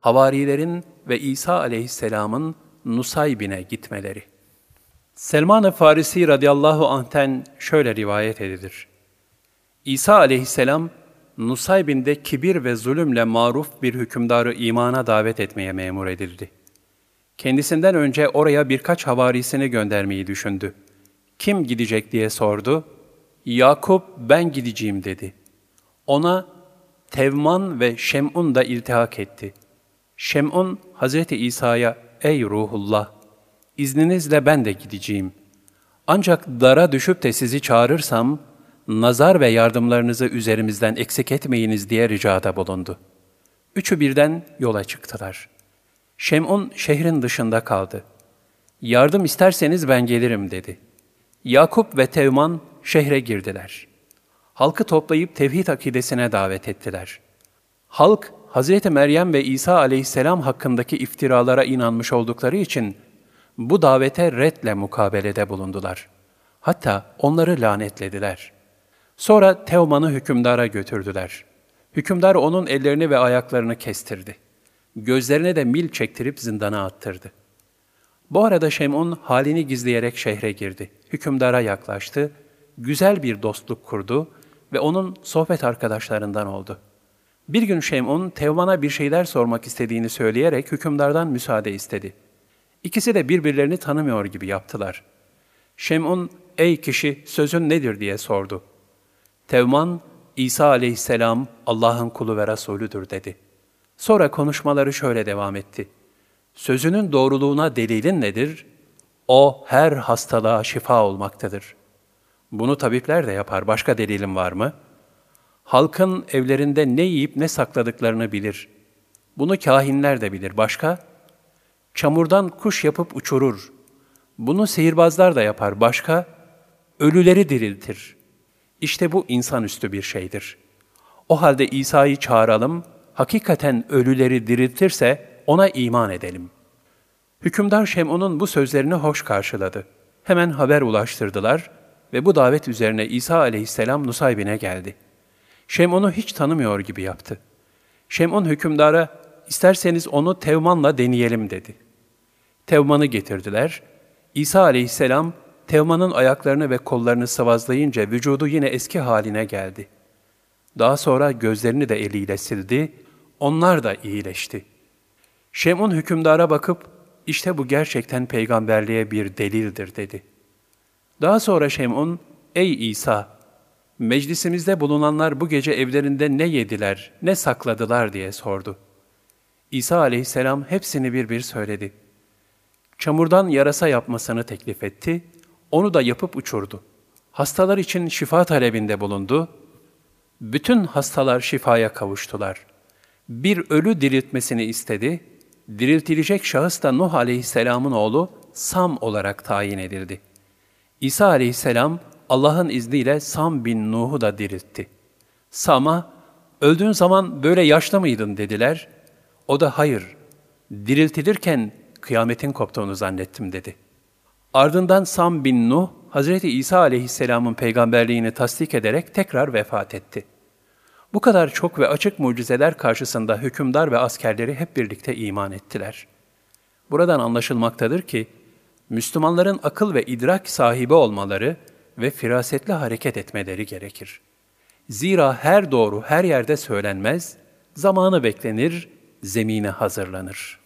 havarilerin ve İsa aleyhisselamın Nusaybin'e gitmeleri. Selman-ı Farisi radıyallahu anh'ten şöyle rivayet edilir. İsa aleyhisselam, Nusaybin'de kibir ve zulümle maruf bir hükümdarı imana davet etmeye memur edildi. Kendisinden önce oraya birkaç havarisini göndermeyi düşündü. Kim gidecek diye sordu. Yakup ben gideceğim dedi. Ona Tevman ve Şem'un da iltihak etti. Şem'un Hazreti İsa'ya ey ruhullah izninizle ben de gideceğim. Ancak dara düşüp de sizi çağırırsam nazar ve yardımlarınızı üzerimizden eksik etmeyiniz diye ricada bulundu. Üçü birden yola çıktılar. Şem'un şehrin dışında kaldı. Yardım isterseniz ben gelirim dedi. Yakup ve Tevman şehre girdiler. Halkı toplayıp tevhid akidesine davet ettiler. Halk, Hazreti Meryem ve İsa aleyhisselam hakkındaki iftiralara inanmış oldukları için bu davete redle mukabelede bulundular. Hatta onları lanetlediler. Sonra Teoman'ı hükümdara götürdüler. Hükümdar onun ellerini ve ayaklarını kestirdi. Gözlerine de mil çektirip zindana attırdı. Bu arada Şem'un halini gizleyerek şehre girdi. Hükümdara yaklaştı, güzel bir dostluk kurdu ve onun sohbet arkadaşlarından oldu. Bir gün Şem'un Tevman'a bir şeyler sormak istediğini söyleyerek hükümdardan müsaade istedi. İkisi de birbirlerini tanımıyor gibi yaptılar. Şem'un, ey kişi sözün nedir diye sordu. Tevman, İsa aleyhisselam Allah'ın kulu ve Resulüdür dedi. Sonra konuşmaları şöyle devam etti. Sözünün doğruluğuna delilin nedir? O her hastalığa şifa olmaktadır. Bunu tabipler de yapar. Başka delilin var mı? Halkın evlerinde ne yiyip ne sakladıklarını bilir. Bunu kahinler de bilir. Başka? Çamurdan kuş yapıp uçurur. Bunu sihirbazlar da yapar. Başka? Ölüleri diriltir. İşte bu insanüstü bir şeydir. O halde İsa'yı çağıralım, hakikaten ölüleri diriltirse ona iman edelim. Hükümdar Şem'un'un bu sözlerini hoş karşıladı. Hemen haber ulaştırdılar ve bu davet üzerine İsa aleyhisselam Nusaybin'e geldi. Şem'un'u hiç tanımıyor gibi yaptı. Şem'un hükümdara, isterseniz onu Tevman'la deneyelim dedi. Tevman'ı getirdiler. İsa aleyhisselam, Tevman'ın ayaklarını ve kollarını sıvazlayınca vücudu yine eski haline geldi. Daha sonra gözlerini de eliyle sildi, onlar da iyileşti. Şem'un hükümdara bakıp, işte bu gerçekten peygamberliğe bir delildir dedi. Daha sonra Şem'un, ey İsa, meclisimizde bulunanlar bu gece evlerinde ne yediler, ne sakladılar diye sordu. İsa aleyhisselam hepsini bir bir söyledi. Çamurdan yarasa yapmasını teklif etti, onu da yapıp uçurdu. Hastalar için şifa talebinde bulundu. Bütün hastalar şifaya kavuştular. Bir ölü diriltmesini istedi. Diriltilecek şahıs da Nuh aleyhisselamın oğlu Sam olarak tayin edildi. İsa aleyhisselam Allah'ın izniyle Sam bin Nuh'u da diriltti. Sam'a, öldüğün zaman böyle yaşlı mıydın dediler. O da hayır, diriltilirken kıyametin koptuğunu zannettim dedi. Ardından Sam bin Nuh, Hazreti İsa aleyhisselamın peygamberliğini tasdik ederek tekrar vefat etti. Bu kadar çok ve açık mucizeler karşısında hükümdar ve askerleri hep birlikte iman ettiler. Buradan anlaşılmaktadır ki, Müslümanların akıl ve idrak sahibi olmaları ve firasetli hareket etmeleri gerekir. Zira her doğru her yerde söylenmez, zamanı beklenir, zemine hazırlanır.''